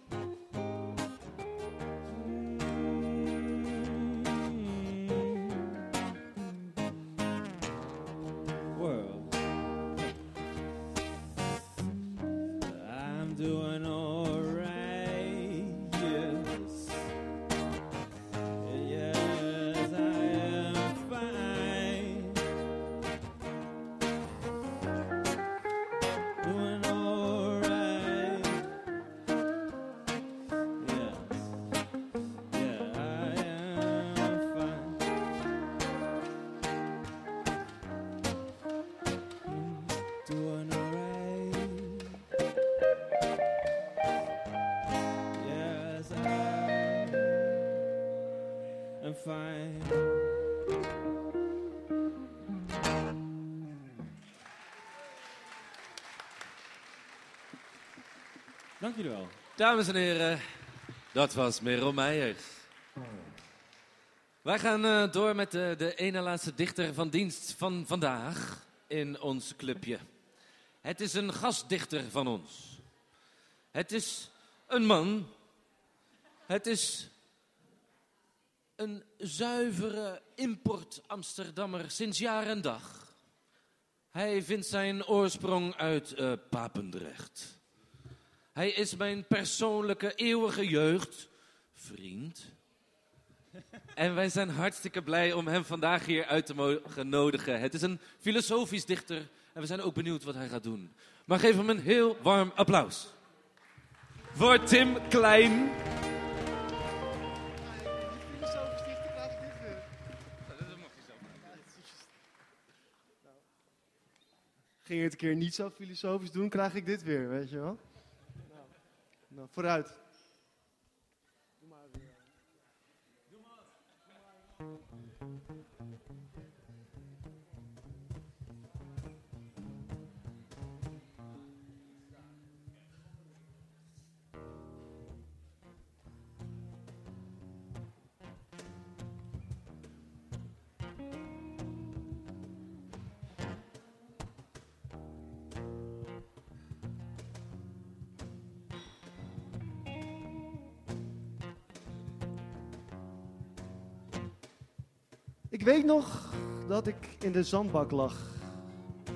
Dank jullie wel. Dames en heren, dat was Merel Meijers. Wij gaan eh, door met de, de ene laatste dichter van dienst van vandaag in ons clubje. Het is een gastdichter van ons. Het is een man. Het is een zuivere import Amsterdammer sinds jaar en dag. Hij vindt zijn oorsprong uit eh, Papendrecht. Hij is mijn persoonlijke eeuwige jeugd. vriend. En wij zijn hartstikke blij om hem vandaag hier uit te mogen nodigen. Het is een filosofisch dichter en we zijn ook benieuwd wat hij gaat doen. Maar geef hem een heel warm applaus. Voor Tim Klein. Ging het een keer niet zo filosofisch doen, krijg ik dit weer, weet je wel? Nou, vooruit. Ik weet nog dat ik in de zandbak lag.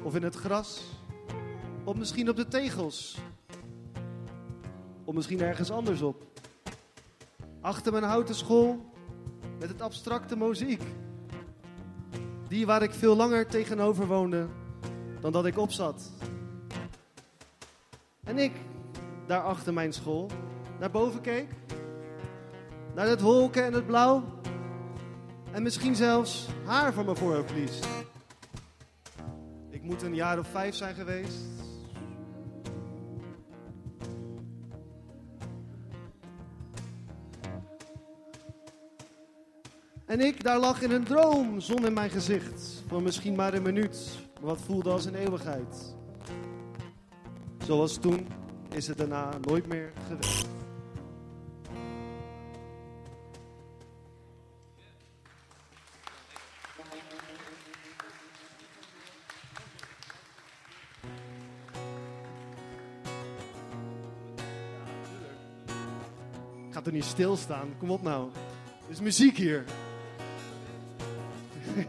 Of in het gras. Of misschien op de tegels. Of misschien ergens anders op. Achter mijn houten school met het abstracte mozaïek. Die waar ik veel langer tegenover woonde dan dat ik op zat. En ik, daar achter mijn school, naar boven keek. Naar het wolken en het blauw en misschien zelfs haar van mijn voorhoofd verlies. Ik moet een jaar of vijf zijn geweest. En ik daar lag in een droom, zon in mijn gezicht. Voor misschien maar een minuut, maar wat voelde als een eeuwigheid. Zoals toen is het daarna nooit meer geweest. Toch niet stilstaan? Kom op nou. Er is muziek hier.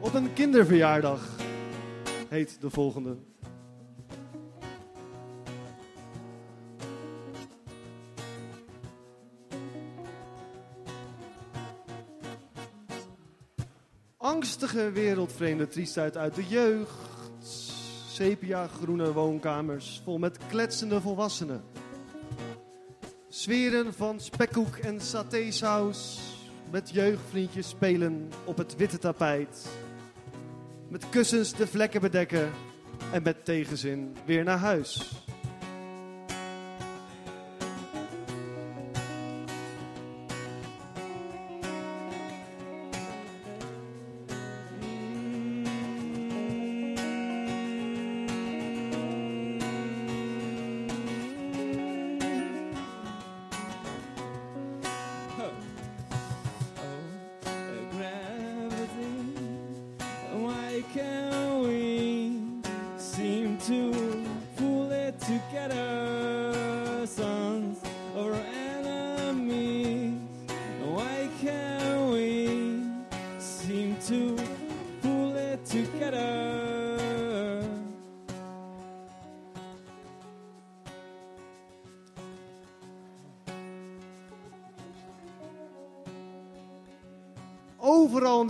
Op een kinderverjaardag heet de volgende. Angstige wereldvreemde triestheid uit de jeugd. Sepia-groene woonkamers vol met kletsende volwassenen. Sferen van spekkoek en satésaus. Met jeugdvriendjes spelen op het witte tapijt. Met kussens de vlekken bedekken. En met tegenzin weer naar huis.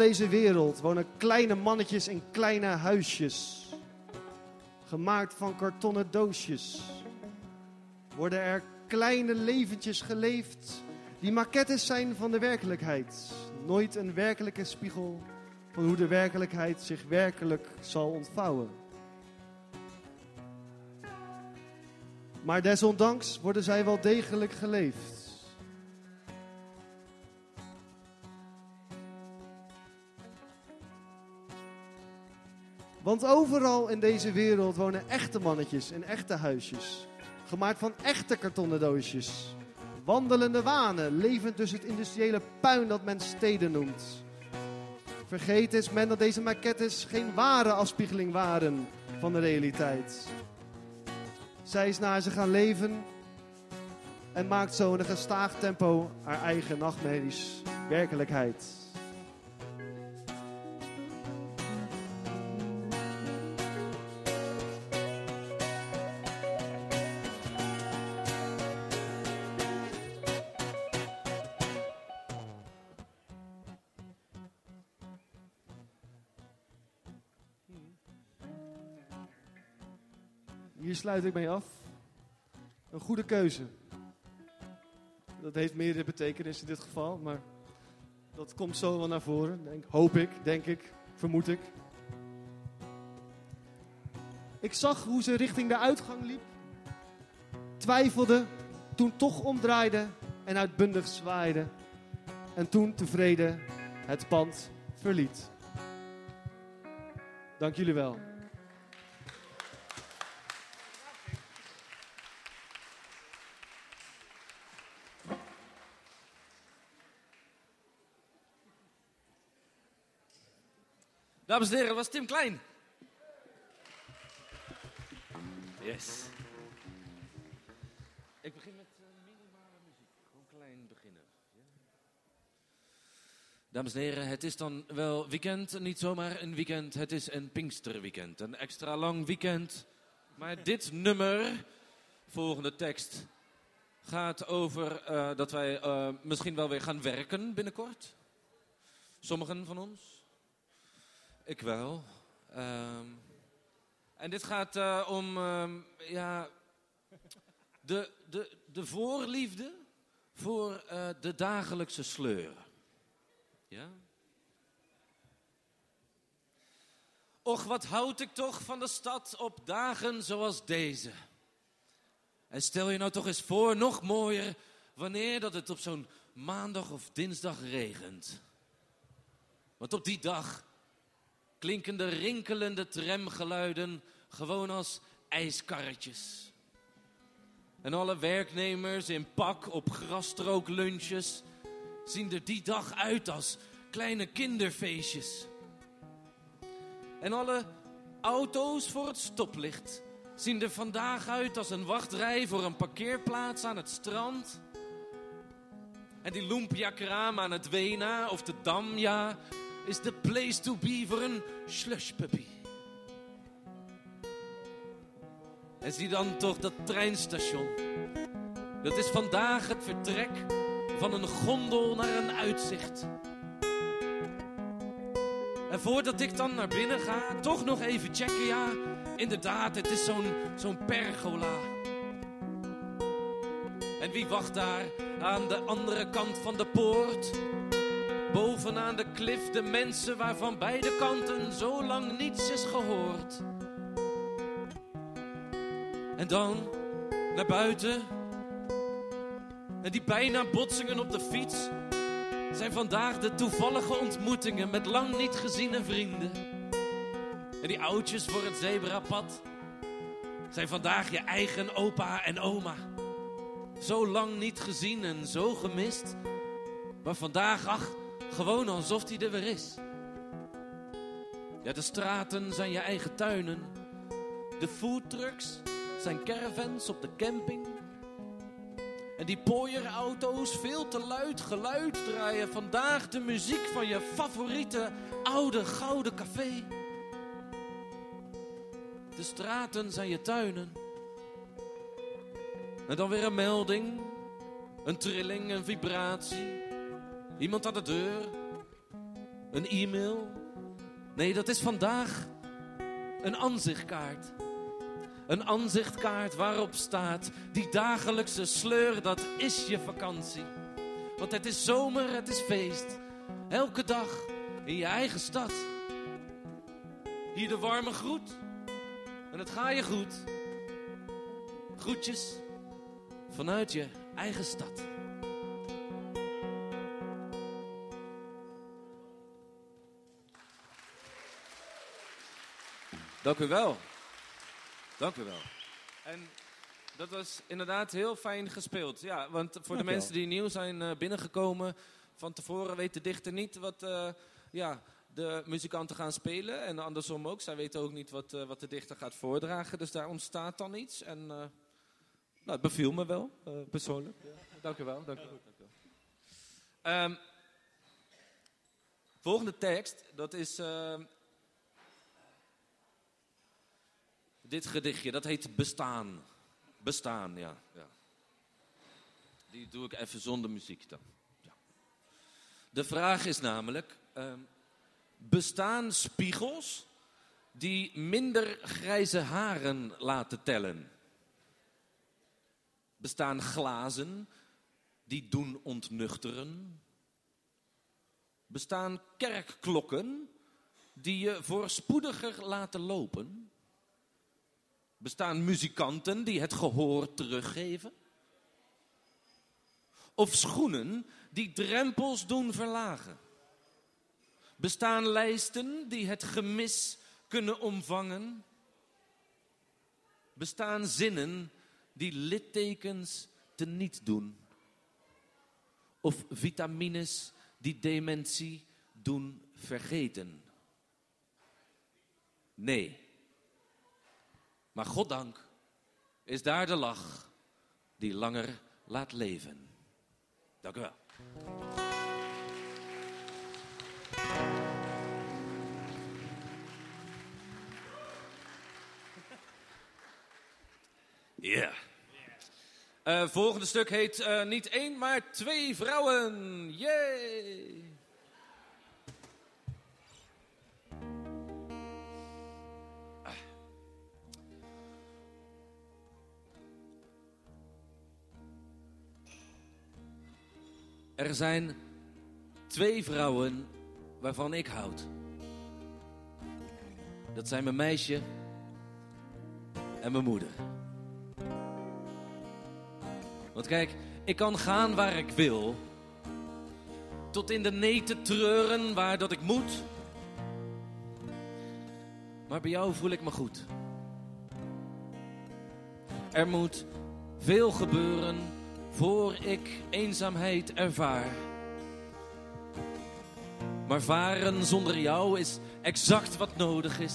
Deze wereld wonen kleine mannetjes in kleine huisjes. Gemaakt van kartonnen doosjes. Worden er kleine leventjes geleefd die maquettes zijn van de werkelijkheid. Nooit een werkelijke spiegel van hoe de werkelijkheid zich werkelijk zal ontvouwen. Maar desondanks worden zij wel degelijk geleefd. Want overal in deze wereld wonen echte mannetjes in echte huisjes. Gemaakt van echte kartonnen doosjes. Wandelende wanen, levend dus het industriële puin dat men steden noemt. Vergeet is men dat deze maquettes geen ware afspiegeling waren van de realiteit. Zij is naar ze gaan leven en maakt zo in een gestaag tempo haar eigen nachtmerries werkelijkheid. Sluit ik mee af. Een goede keuze. Dat heeft meerdere betekenissen in dit geval, maar dat komt zo wel naar voren. Denk, hoop ik, denk ik, vermoed ik. Ik zag hoe ze richting de uitgang liep, twijfelde, toen toch omdraaide en uitbundig zwaaide. En toen tevreden het pand verliet. Dank jullie wel. Dames en heren, was Tim Klein. Yes. Ik begin met eh, minimale muziek. Gewoon klein beginnen. Dames en heren, het is dan wel weekend. Niet zomaar een weekend, het is een Pinksterweekend. Een extra lang weekend. Maar dit nummer, volgende tekst, gaat over eh, dat wij eh, misschien wel weer gaan werken binnenkort. Sommigen van ons. Ik wel. Ehm, en dit gaat eh, om ehm, ja, de, de, de voorliefde voor eh, de dagelijkse sleur. Ja? Och, wat houd ik toch van de stad op dagen zoals deze. En stel je nou toch eens voor, nog mooier, wanneer dat het op zo'n maandag of dinsdag regent. Want op die dag klinken de rinkelende tramgeluiden gewoon als ijskarretjes. En alle werknemers in pak op grastrooklunches zien er die dag uit als kleine kinderfeestjes. En alle auto's voor het stoplicht zien er vandaag uit als een wachtrij voor een parkeerplaats aan het strand. En die lumpia-kraam aan het Wena of de Dam, ja, is de place to be voor een slushpuppy. En zie dan toch dat treinstation. Dat is vandaag het vertrek van een gondel naar een uitzicht. En voordat ik dan naar binnen ga, toch nog even checken. Ja, inderdaad, het is zo'n zo'n pergola. En wie wacht daar aan de andere kant van de poort? Bovenaan de klif de mensen waarvan beide kanten zo lang niets is gehoord. En dan naar buiten. En die bijna botsingen op de fiets zijn vandaag de toevallige ontmoetingen met lang niet geziene vrienden. En die oudjes voor het zebrapad zijn vandaag je eigen opa en oma. Zo lang niet gezien en zo gemist. Maar vandaag, ach, gewoon alsof hij er weer is. Ja, de straten zijn je eigen tuinen. De foodtrucks zijn caravans op de camping. En die pooierauto's veel te luid geluid draaien vandaag de muziek van je favoriete oude gouden café. De straten zijn je tuinen. En dan weer een melding, een trilling, een vibratie. Iemand aan de deur, een e-mail. Nee, dat is vandaag een aanzichtkaart. Een aanzichtkaart waarop staat: die dagelijkse sleur, dat is je vakantie. Want het is zomer, het is feest. Elke dag in je eigen stad. Hier de warme groet. En het gaat je goed. Groetjes vanuit je eigen stad. Dank u wel. Dank u wel. En dat was inderdaad heel fijn gespeeld. Ja, want voor de mensen die nieuw zijn uh, binnengekomen, van tevoren weet de dichter niet wat uh, ja, de muzikanten gaan spelen. En andersom ook. Zij weten ook niet wat, uh, wat de dichter gaat voordragen. Dus daar ontstaat dan iets. En nou, het beviel me wel, persoonlijk. Ja. Dank u wel. Dank u wel. Dank u wel. Um, volgende tekst, dat is dit gedichtje, dat heet Bestaan. Bestaan, ja. ja. Die doe ik even zonder muziek dan. Ja. De vraag is namelijk, uh, bestaan spiegels die minder grijze haren laten tellen? Bestaan glazen die doen ontnuchteren? Bestaan kerkklokken die je voorspoediger laten lopen? Bestaan muzikanten die het gehoor teruggeven? Of schoenen die drempels doen verlagen? Bestaan lijsten die het gemis kunnen omvangen? Bestaan zinnen die littekens teniet doen? Of vitamines die dementie doen vergeten? Nee. Maar goddank is daar de lach die langer laat leven. Dank u wel. Ja. Eh, volgende stuk heet eh, niet één, maar twee vrouwen. Yay! Er zijn twee vrouwen waarvan ik houd. Dat zijn mijn meisje en mijn moeder. Want kijk, ik kan gaan waar ik wil. Tot in de neten treuren waar dat ik moet. Maar bij jou voel ik me goed. Er moet veel gebeuren voor ik eenzaamheid ervaar. Maar varen zonder jou is exact wat nodig is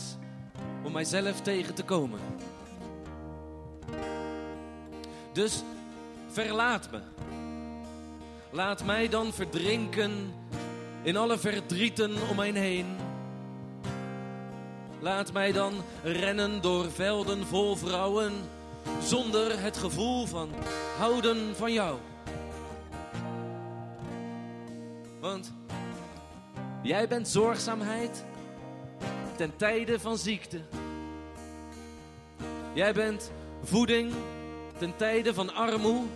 om mijzelf tegen te komen. Dus verlaat me. Laat mij dan verdrinken in alle verdrieten om mij heen. Laat mij dan rennen door velden vol vrouwen zonder het gevoel van houden van jou. Want jij bent zorgzaamheid ten tijde van ziekte. Jij bent voeding ten tijde van armoede.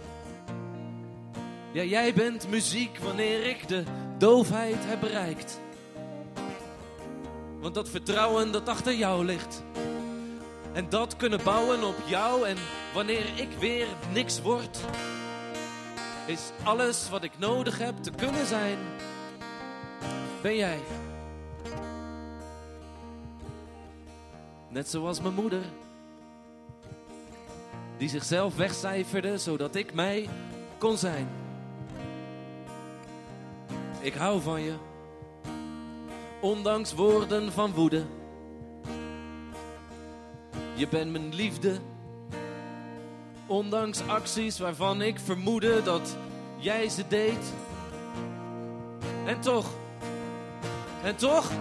Ja, jij bent muziek wanneer ik de doofheid heb bereikt. Want dat vertrouwen dat achter jou ligt. En dat kunnen bouwen op jou en wanneer ik weer niks word. Is alles wat ik nodig heb te kunnen zijn. Ben jij. Net zoals mijn moeder. Die zichzelf wegcijferde zodat ik mij kon zijn. Ik hou van je. Ondanks woorden van woede. Je bent mijn liefde. Ondanks acties waarvan ik vermoedde dat jij ze deed. En toch, en toch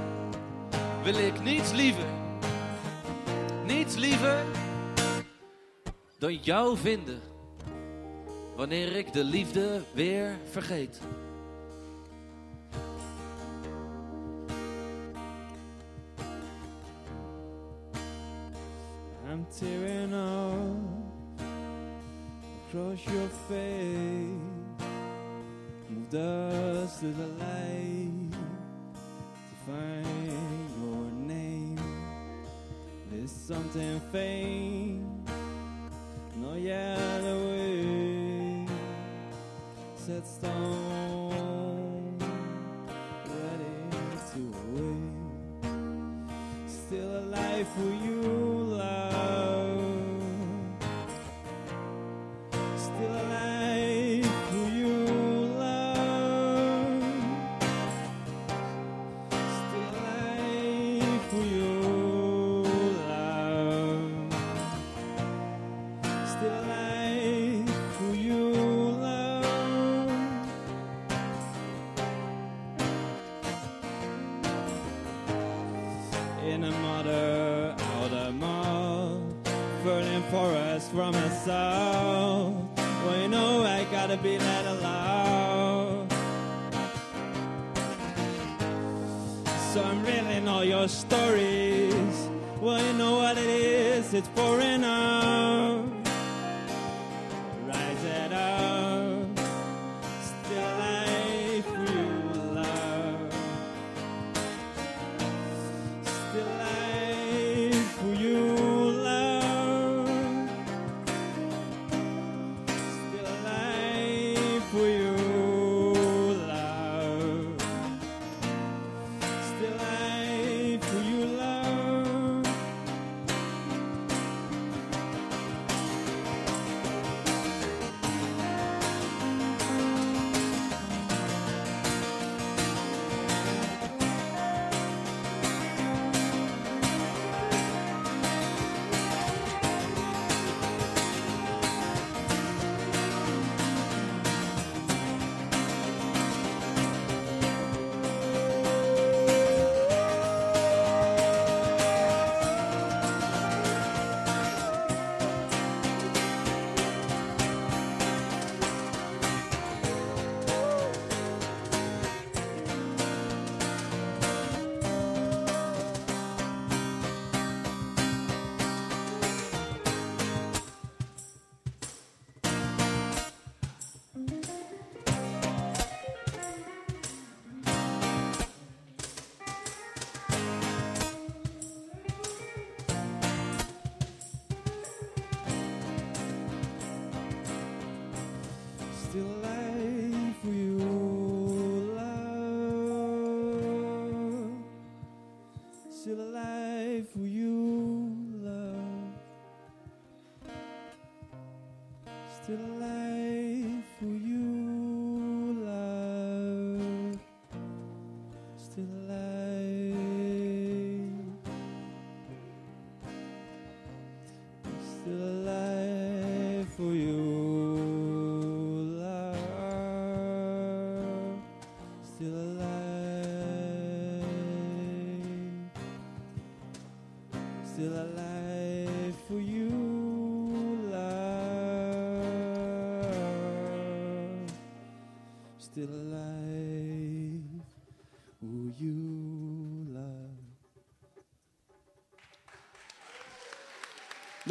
wil ik niets liever. Niets liever dan jou vinden. Wanneer ik de liefde weer vergeet. Face. Moved us to the light to find your name. There's something faint, no yellow way. Set stone, ready to away. Still alive for you,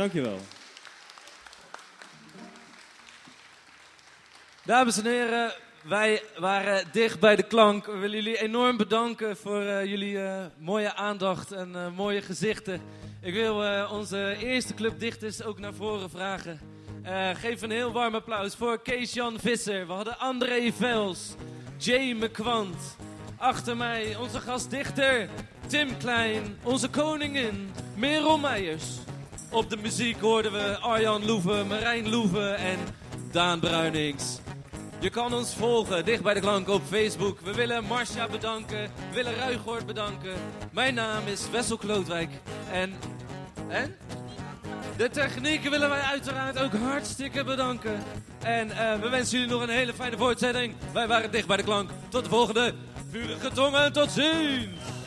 Dankjewel. Dames en heren, wij waren dicht bij de klank. We willen jullie enorm bedanken voor eh, jullie eh, mooie aandacht en eh, mooie gezichten. Ik wil onze eerste clubdichters ook naar voren vragen. Geef een heel warm applaus voor Kees-Jan Visser. We hadden André Vels, Jay McQuant. Achter mij onze gastdichter Tim Klein, onze koningin Merel Meijers. Op de muziek hoorden we Arjan Loeven, Marijn Loeven en Daan Bruinings. Je kan ons volgen, dicht bij de klank op Facebook. We willen Marcia bedanken, we willen Ruigoort bedanken. Mijn naam is Wessel Klootwijk en... En? De techniek willen wij uiteraard ook hartstikke bedanken. En eh, we wensen jullie nog een hele fijne voortzetting. Wij waren dicht bij de klank. Tot de volgende vurige tongen. Tot ziens!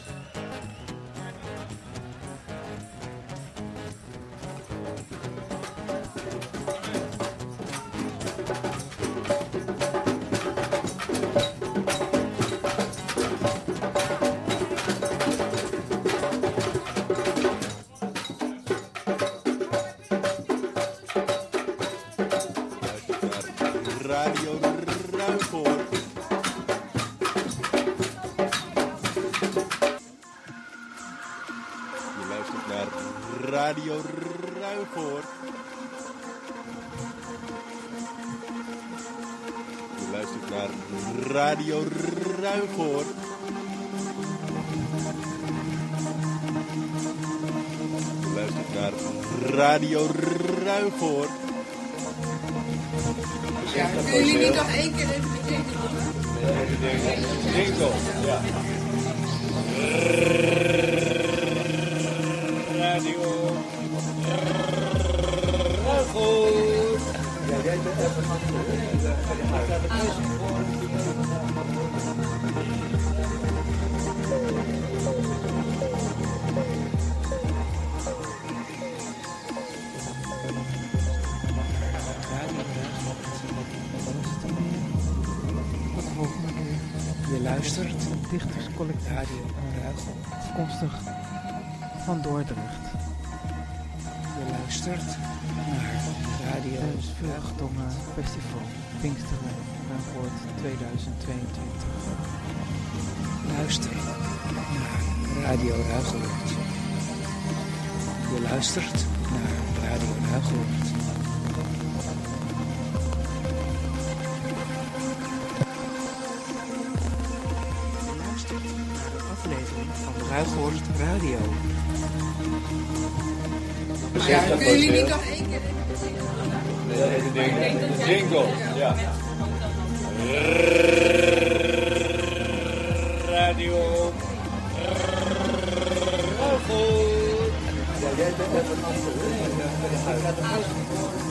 Luistert naar Radio Het Vuurtongen Festival Pinksteren Ruigoord 2022. Luister naar Radio Ruigewoord. Je luistert naar Radio Ruigewoord. Je luistert naar een aflevering van Ruigewoord Radio. Ja, kun jullie niet nog één keer De jingle, ja. Radio. Ja, jij bent even Radio